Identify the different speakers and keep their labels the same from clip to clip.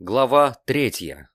Speaker 1: Глава третья.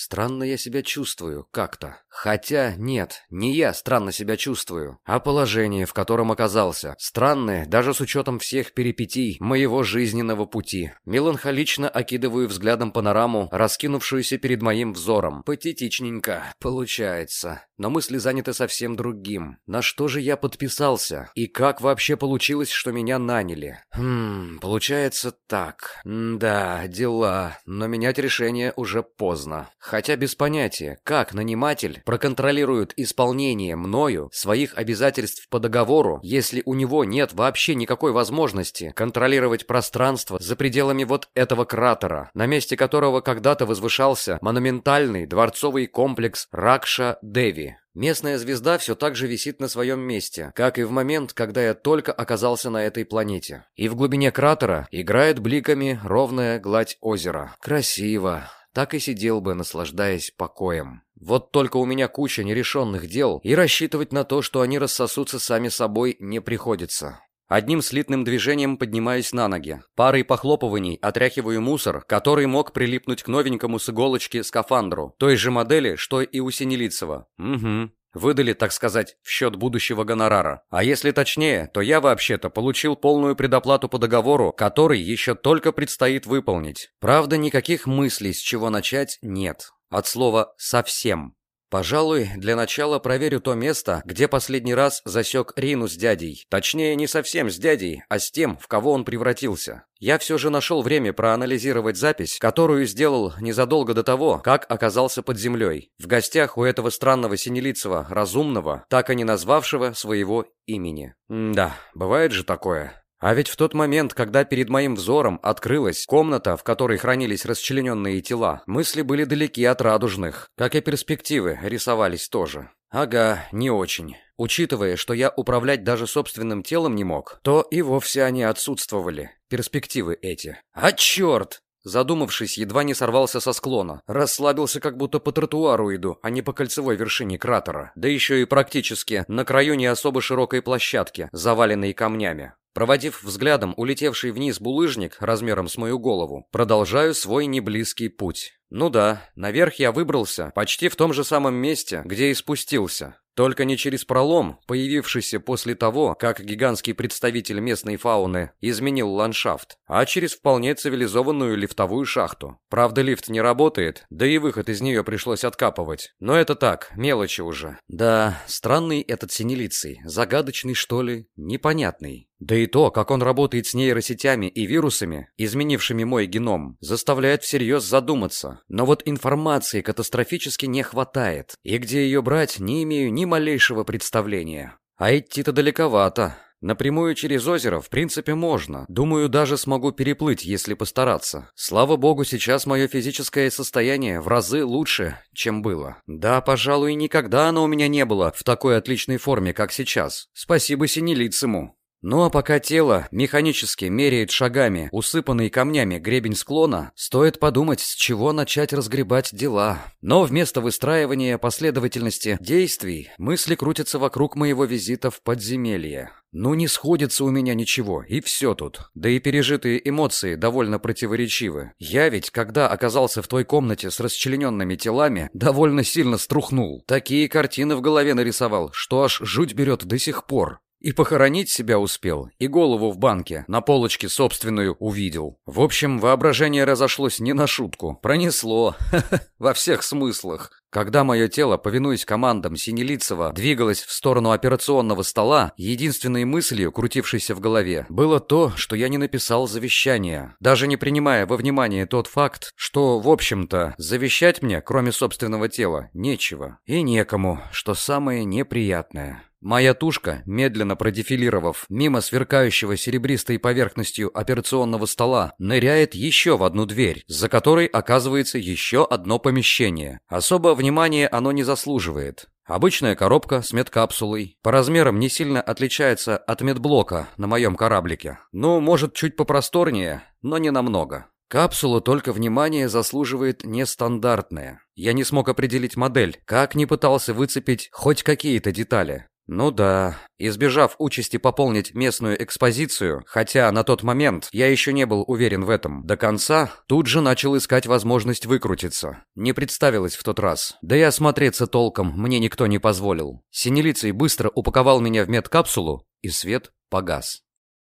Speaker 1: Странно я себя чувствую, как-то. Хотя, нет, не я странно себя чувствую, а положение, в котором оказался. Странное, даже с учетом всех перипетий моего жизненного пути. Меланхолично окидываю взглядом панораму, раскинувшуюся перед моим взором. Патетичненько, получается. Но мысли заняты совсем другим. На что же я подписался? И как вообще получилось, что меня наняли? Хм, получается так. М да, дела. Но менять решение уже поздно. Хотя без понятия, как наниматель проконтролирует исполнение мною своих обязательств по договору, если у него нет вообще никакой возможности контролировать пространство за пределами вот этого кратера, на месте которого когда-то возвышался монументальный дворцовый комплекс Ракша-Деви. Местная звезда все так же висит на своем месте, как и в момент, когда я только оказался на этой планете. И в глубине кратера играет бликами ровная гладь озера. Красиво так и сидел бы, наслаждаясь покоем. Вот только у меня куча нерешенных дел, и рассчитывать на то, что они рассосутся сами собой, не приходится. Одним слитным движением поднимаюсь на ноги. Парой похлопываний отряхиваю мусор, который мог прилипнуть к новенькому с иголочки скафандру, той же модели, что и у Синелицева. Угу. Выдали, так сказать, в счет будущего гонорара. А если точнее, то я вообще-то получил полную предоплату по договору, который еще только предстоит выполнить. Правда, никаких мыслей, с чего начать, нет. От слова «совсем». Пожалуй, для начала проверю то место, где последний раз засек Рину с дядей. Точнее, не совсем с дядей, а с тем, в кого он превратился. Я все же нашел время проанализировать запись, которую сделал незадолго до того, как оказался под землей. В гостях у этого странного синелицего, разумного, так и не назвавшего своего имени. М да, бывает же такое. А ведь в тот момент, когда перед моим взором открылась комната, в которой хранились расчлененные тела, мысли были далеки от радужных, как и перспективы рисовались тоже. Ага, не очень. Учитывая, что я управлять даже собственным телом не мог, то и вовсе они отсутствовали, перспективы эти. А черт! Задумавшись, едва не сорвался со склона. Расслабился, как будто по тротуару иду, а не по кольцевой вершине кратера. Да еще и практически на краю не особо широкой площадки, заваленной камнями. Проводив взглядом улетевший вниз булыжник размером с мою голову, продолжаю свой неблизкий путь. Ну да, наверх я выбрался почти в том же самом месте, где и спустился. Только не через пролом, появившийся после того, как гигантский представитель местной фауны изменил ландшафт, а через вполне цивилизованную лифтовую шахту. Правда, лифт не работает, да и выход из нее пришлось откапывать. Но это так, мелочи уже. Да, странный этот синелицый, загадочный что ли, непонятный. Да и то, как он работает с нейросетями и вирусами, изменившими мой геном, заставляет всерьез задуматься. Но вот информации катастрофически не хватает, и где ее брать, не имею ни малейшего представления. А идти-то далековато. Напрямую через озеро, в принципе, можно. Думаю, даже смогу переплыть, если постараться. Слава богу, сейчас мое физическое состояние в разы лучше, чем было. Да, пожалуй, никогда оно у меня не было в такой отличной форме, как сейчас. Спасибо синелицему. Ну а пока тело механически меряет шагами, усыпанный камнями гребень склона, стоит подумать, с чего начать разгребать дела. Но вместо выстраивания последовательности действий, мысли крутятся вокруг моего визита в подземелье. Ну не сходится у меня ничего, и все тут. Да и пережитые эмоции довольно противоречивы. Я ведь, когда оказался в той комнате с расчлененными телами, довольно сильно струхнул. Такие картины в голове нарисовал, что аж жуть берет до сих пор. И похоронить себя успел, и голову в банке, на полочке собственную увидел. В общем, воображение разошлось не на шутку. Пронесло. Во всех смыслах. Когда мое тело, повинуясь командам Синелицева, двигалось в сторону операционного стола, единственной мыслью, крутившейся в голове, было то, что я не написал завещание, даже не принимая во внимание тот факт, что, в общем-то, завещать мне, кроме собственного тела, нечего. И некому, что самое неприятное. Моя тушка, медленно продефилировав мимо сверкающего серебристой поверхностью операционного стола, ныряет еще в одну дверь, за которой оказывается еще одно помещение. Особо внимания оно не заслуживает. Обычная коробка с медкапсулой. По размерам не сильно отличается от медблока на моем кораблике. Ну, может, чуть попросторнее, но не намного. Капсула только внимания заслуживает нестандартная. Я не смог определить модель, как не пытался выцепить хоть какие-то детали. Ну да, избежав участи пополнить местную экспозицию, хотя на тот момент я еще не был уверен в этом до конца, тут же начал искать возможность выкрутиться. Не представилось в тот раз. Да и осмотреться толком мне никто не позволил. Синелицей быстро упаковал меня в медкапсулу, и свет погас.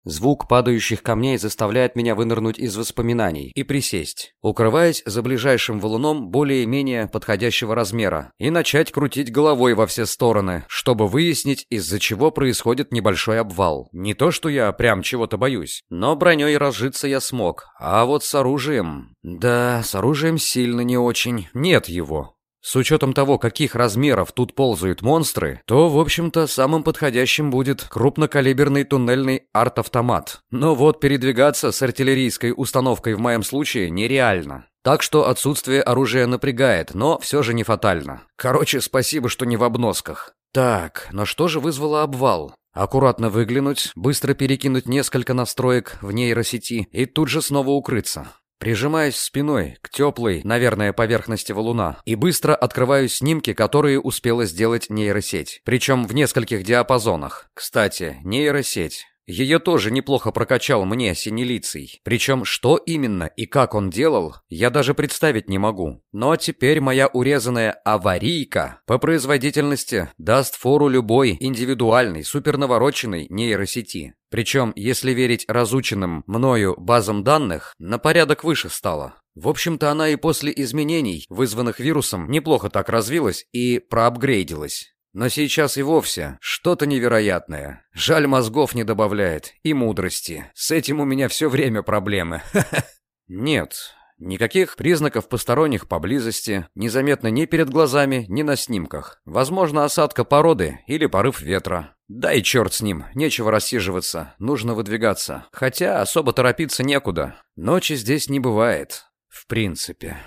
Speaker 1: Звук падающих камней заставляет меня вынырнуть из воспоминаний и присесть, укрываясь за ближайшим валуном более-менее подходящего размера, и начать крутить головой во все стороны, чтобы выяснить, из-за чего происходит небольшой обвал. Не то, что я прям чего-то боюсь, но броней разжиться я смог, а вот с оружием... Да, с оружием сильно не очень. Нет его. С учетом того, каких размеров тут ползают монстры, то, в общем-то, самым подходящим будет крупнокалиберный туннельный арт-автомат. Но вот передвигаться с артиллерийской установкой в моем случае нереально. Так что отсутствие оружия напрягает, но все же не фатально. Короче, спасибо, что не в обносках. Так, но что же вызвало обвал? Аккуратно выглянуть, быстро перекинуть несколько настроек в нейросети и тут же снова укрыться. Прижимаюсь спиной к теплой, наверное, поверхности валуна и быстро открываю снимки, которые успела сделать нейросеть. Причем в нескольких диапазонах. Кстати, нейросеть. Ее тоже неплохо прокачал мне синелицей. Причем что именно и как он делал, я даже представить не могу. Но теперь моя урезанная аварийка по производительности даст фору любой индивидуальной, супернавороченной нейросети. Причем, если верить разученным мною базам данных, на порядок выше стала. В общем-то, она и после изменений, вызванных вирусом, неплохо так развилась и проапгрейдилась. Но сейчас и вовсе что-то невероятное. Жаль, мозгов не добавляет. И мудрости. С этим у меня все время проблемы. Нет, Никаких признаков посторонних поблизости, незаметно ни перед глазами, ни на снимках. Возможно, осадка породы или порыв ветра. Да и черт с ним, нечего рассиживаться, нужно выдвигаться. Хотя особо торопиться некуда. Ночи здесь не бывает. В принципе.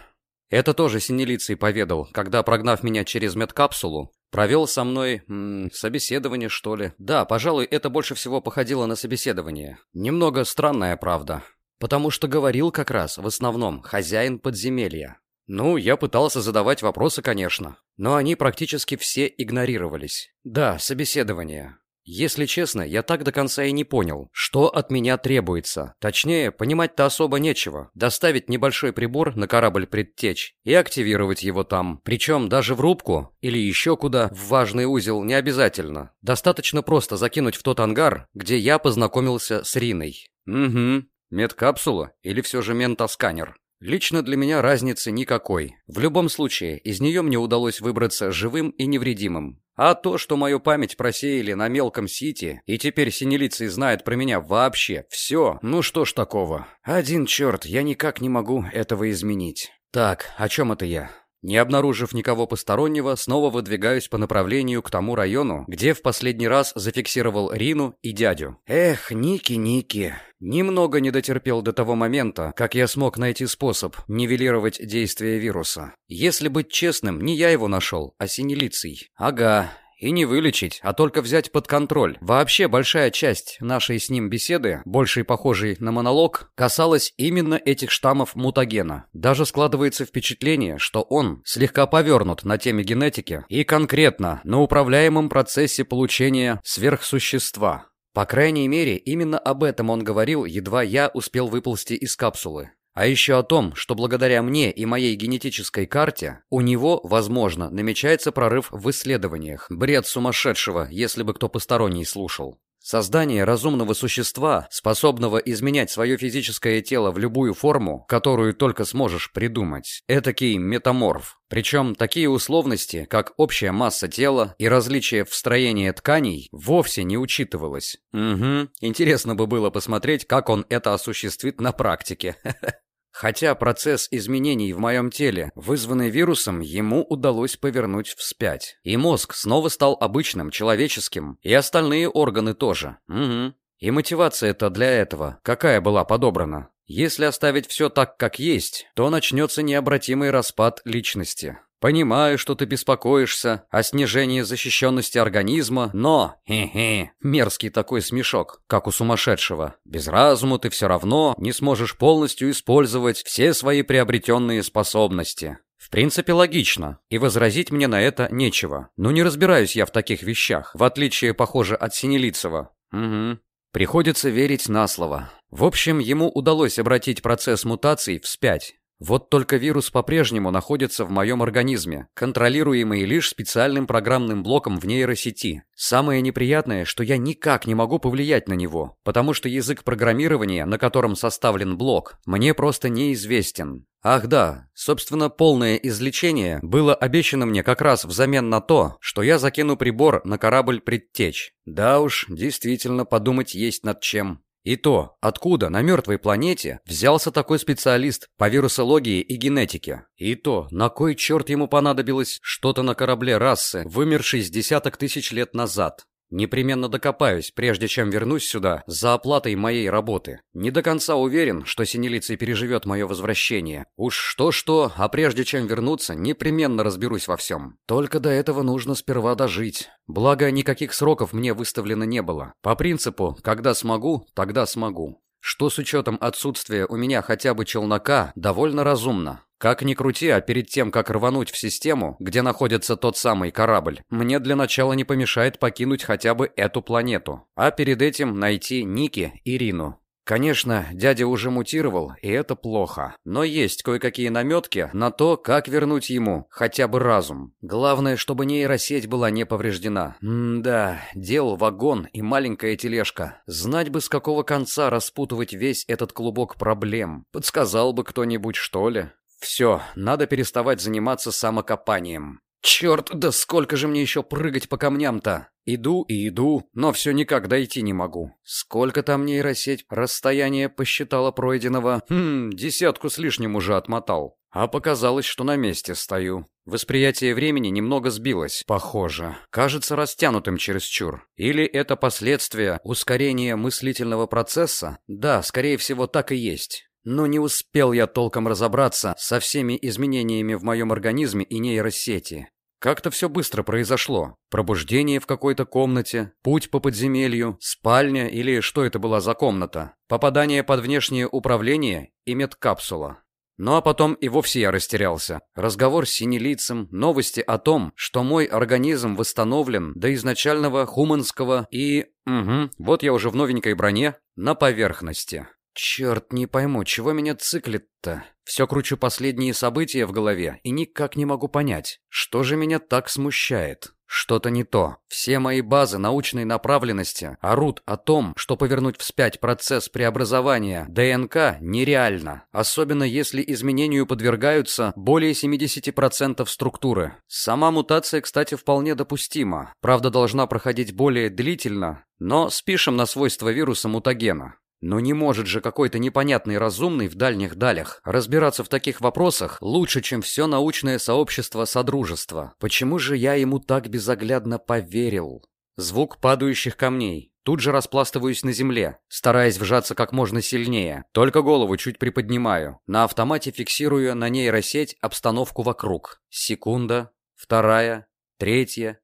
Speaker 1: Это тоже Синелицей поведал, когда, прогнав меня через медкапсулу, Провел со мной м, собеседование, что ли? Да, пожалуй, это больше всего походило на собеседование. Немного странная правда. Потому что говорил как раз, в основном, хозяин подземелья. Ну, я пытался задавать вопросы, конечно. Но они практически все игнорировались. Да, собеседование. Если честно, я так до конца и не понял, что от меня требуется. Точнее, понимать-то особо нечего. Доставить небольшой прибор на корабль предтеч и активировать его там. Причем даже в рубку или еще куда, в важный узел, не обязательно. Достаточно просто закинуть в тот ангар, где я познакомился с Риной. Угу. Медкапсула или все же ментосканер? Лично для меня разницы никакой. В любом случае, из нее мне удалось выбраться живым и невредимым. А то, что мою память просеяли на мелком сити, и теперь синелицый знает про меня вообще все, ну что ж такого. Один черт, я никак не могу этого изменить. Так, о чем это я? Не обнаружив никого постороннего, снова выдвигаюсь по направлению к тому району, где в последний раз зафиксировал Рину и дядю. Эх, Ники, Ники. Немного не дотерпел до того момента, как я смог найти способ нивелировать действие вируса. Если быть честным, не я его нашел, а синелицей. Ага, и не вылечить, а только взять под контроль. Вообще, большая часть нашей с ним беседы, большей похожей на монолог, касалась именно этих штаммов мутагена. Даже складывается впечатление, что он слегка повернут на теме генетики и конкретно на управляемом процессе получения сверхсущества. По крайней мере, именно об этом он говорил, едва я успел выползти из капсулы. А еще о том, что благодаря мне и моей генетической карте у него, возможно, намечается прорыв в исследованиях. Бред сумасшедшего, если бы кто посторонний слушал. Создание разумного существа, способного изменять свое физическое тело в любую форму, которую только сможешь придумать. Этакий метаморф. Причем такие условности, как общая масса тела и различие в строении тканей, вовсе не учитывалось. Угу, интересно бы было посмотреть, как он это осуществит на практике. Хотя процесс изменений в моем теле, вызванный вирусом, ему удалось повернуть вспять. И мозг снова стал обычным, человеческим, и остальные органы тоже. Угу. И мотивация-то для этого какая была подобрана? Если оставить все так, как есть, то начнется необратимый распад личности. Понимаю, что ты беспокоишься о снижении защищенности организма, но... Хе-хе, мерзкий такой смешок, как у сумасшедшего. Без разума ты все равно не сможешь полностью использовать все свои приобретенные способности. В принципе, логично, и возразить мне на это нечего. Но не разбираюсь я в таких вещах, в отличие, похоже, от Синелицева. Угу. Приходится верить на слово. В общем, ему удалось обратить процесс мутаций вспять. Вот только вирус по-прежнему находится в моем организме, контролируемый лишь специальным программным блоком в нейросети. Самое неприятное, что я никак не могу повлиять на него, потому что язык программирования, на котором составлен блок, мне просто неизвестен. Ах да, собственно, полное излечение было обещано мне как раз взамен на то, что я закину прибор на корабль предтеч. Да уж, действительно, подумать есть над чем. И то, откуда на мертвой планете взялся такой специалист по вирусологии и генетике. И то, на кой черт ему понадобилось что-то на корабле расы, вымершей с десяток тысяч лет назад. Непременно докопаюсь, прежде чем вернусь сюда за оплатой моей работы. Не до конца уверен, что Синелицей переживет мое возвращение. Уж что-что, а прежде чем вернуться, непременно разберусь во всем. Только до этого нужно сперва дожить. Благо, никаких сроков мне выставлено не было. По принципу, когда смогу, тогда смогу. Что с учетом отсутствия у меня хотя бы челнока, довольно разумно. Как ни крути, а перед тем, как рвануть в систему, где находится тот самый корабль, мне для начала не помешает покинуть хотя бы эту планету. А перед этим найти Ники и Рину. Конечно, дядя уже мутировал, и это плохо. Но есть кое-какие наметки на то, как вернуть ему хотя бы разум. Главное, чтобы нейросеть была не повреждена. М-да, дел вагон и маленькая тележка. Знать бы, с какого конца распутывать весь этот клубок проблем. Подсказал бы кто-нибудь, что ли? Все, надо переставать заниматься самокопанием. Черт, да сколько же мне еще прыгать по камням-то? Иду и иду, но все никак дойти не могу. Сколько там нейросеть расстояние посчитала пройденного? Хм, десятку с лишним уже отмотал. А показалось, что на месте стою. Восприятие времени немного сбилось, похоже. Кажется растянутым чересчур. Или это последствия ускорения мыслительного процесса? Да, скорее всего, так и есть. Но не успел я толком разобраться со всеми изменениями в моем организме и нейросети. Как-то все быстро произошло. Пробуждение в какой-то комнате, путь по подземелью, спальня или что это была за комната, попадание под внешнее управление и медкапсула. Ну а потом и вовсе я растерялся. Разговор с синелицем, новости о том, что мой организм восстановлен до изначального хуманского и... Угу, вот я уже в новенькой броне на поверхности. Черт, не пойму, чего меня циклит-то? Все кручу последние события в голове и никак не могу понять, что же меня так смущает. Что-то не то. Все мои базы научной направленности орут о том, что повернуть вспять процесс преобразования ДНК нереально, особенно если изменению подвергаются более 70% структуры. Сама мутация, кстати, вполне допустима. Правда, должна проходить более длительно, но спишем на свойства вируса мутагена. Но не может же какой-то непонятный разумный в дальних далях разбираться в таких вопросах лучше, чем все научное сообщество Содружества. Почему же я ему так безоглядно поверил? Звук падающих камней. Тут же распластываюсь на земле, стараясь вжаться как можно сильнее. Только голову чуть приподнимаю. На автомате фиксирую на нейросеть обстановку вокруг. Секунда, вторая, третья.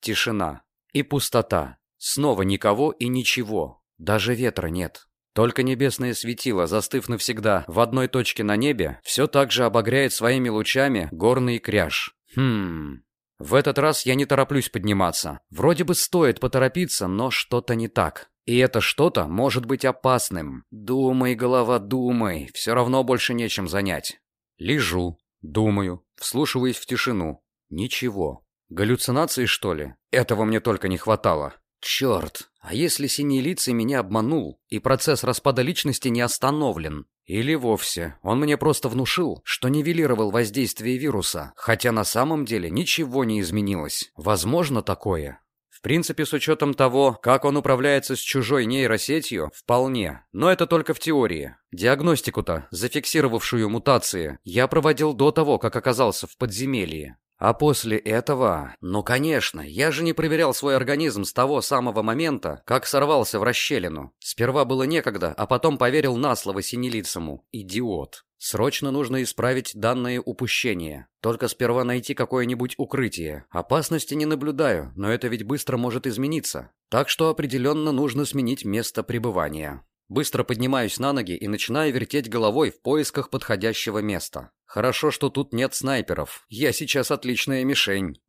Speaker 1: Тишина. И пустота. Снова никого и ничего. Даже ветра нет. Только небесное светило, застыв навсегда в одной точке на небе, все так же обогряет своими лучами горный кряж. Хм... В этот раз я не тороплюсь подниматься. Вроде бы стоит поторопиться, но что-то не так. И это что-то может быть опасным. Думай, голова, думай. Все равно больше нечем занять. Лежу, думаю, вслушиваясь в тишину. Ничего. Галлюцинации, что ли? Этого мне только не хватало. Черт, а если синий лицей меня обманул, и процесс распада личности не остановлен? Или вовсе он мне просто внушил, что нивелировал воздействие вируса, хотя на самом деле ничего не изменилось. Возможно такое? В принципе, с учетом того, как он управляется с чужой нейросетью, вполне. Но это только в теории. Диагностику-то, зафиксировавшую мутации, я проводил до того, как оказался в подземелье. А после этого... Ну, конечно, я же не проверял свой организм с того самого момента, как сорвался в расщелину. Сперва было некогда, а потом поверил на слово синелицему. Идиот. Срочно нужно исправить данное упущение. Только сперва найти какое-нибудь укрытие. Опасности не наблюдаю, но это ведь быстро может измениться. Так что определенно нужно сменить место пребывания. Быстро поднимаюсь на ноги и начинаю вертеть головой в поисках подходящего места. Хорошо, что тут нет снайперов. Я сейчас отличная мишень.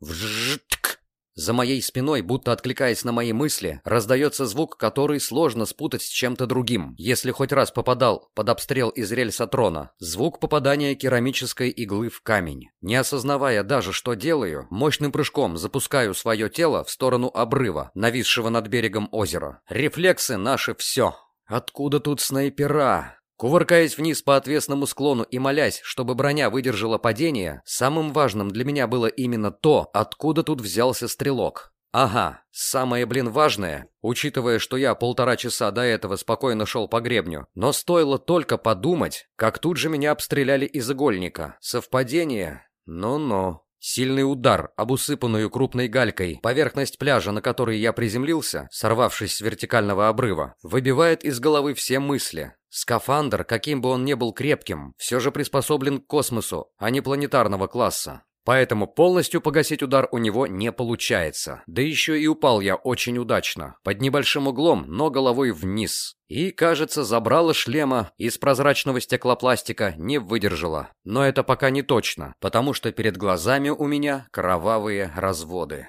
Speaker 1: За моей спиной, будто откликаясь на мои мысли, раздается звук, который сложно спутать с чем-то другим. Если хоть раз попадал под обстрел из рельсотрона, звук попадания керамической иглы в камень. Не осознавая даже, что делаю, мощным прыжком запускаю свое тело в сторону обрыва, нависшего над берегом озера. Рефлексы наши все. Откуда тут снайпера? Кувыркаясь вниз по отвесному склону и молясь, чтобы броня выдержала падение, самым важным для меня было именно то, откуда тут взялся стрелок. Ага, самое, блин, важное, учитывая, что я полтора часа до этого спокойно шел по гребню, но стоило только подумать, как тут же меня обстреляли из игольника. Совпадение? Ну-ну. Сильный удар об усыпанную крупной галькой поверхность пляжа, на которой я приземлился, сорвавшись с вертикального обрыва, выбивает из головы все мысли. Скафандр, каким бы он ни был крепким, все же приспособлен к космосу, а не планетарного класса. Поэтому полностью погасить удар у него не получается. Да еще и упал я очень удачно, под небольшим углом, но головой вниз. И, кажется, забрало шлема из прозрачного стеклопластика не выдержало. Но это пока не точно, потому что перед глазами у меня кровавые разводы.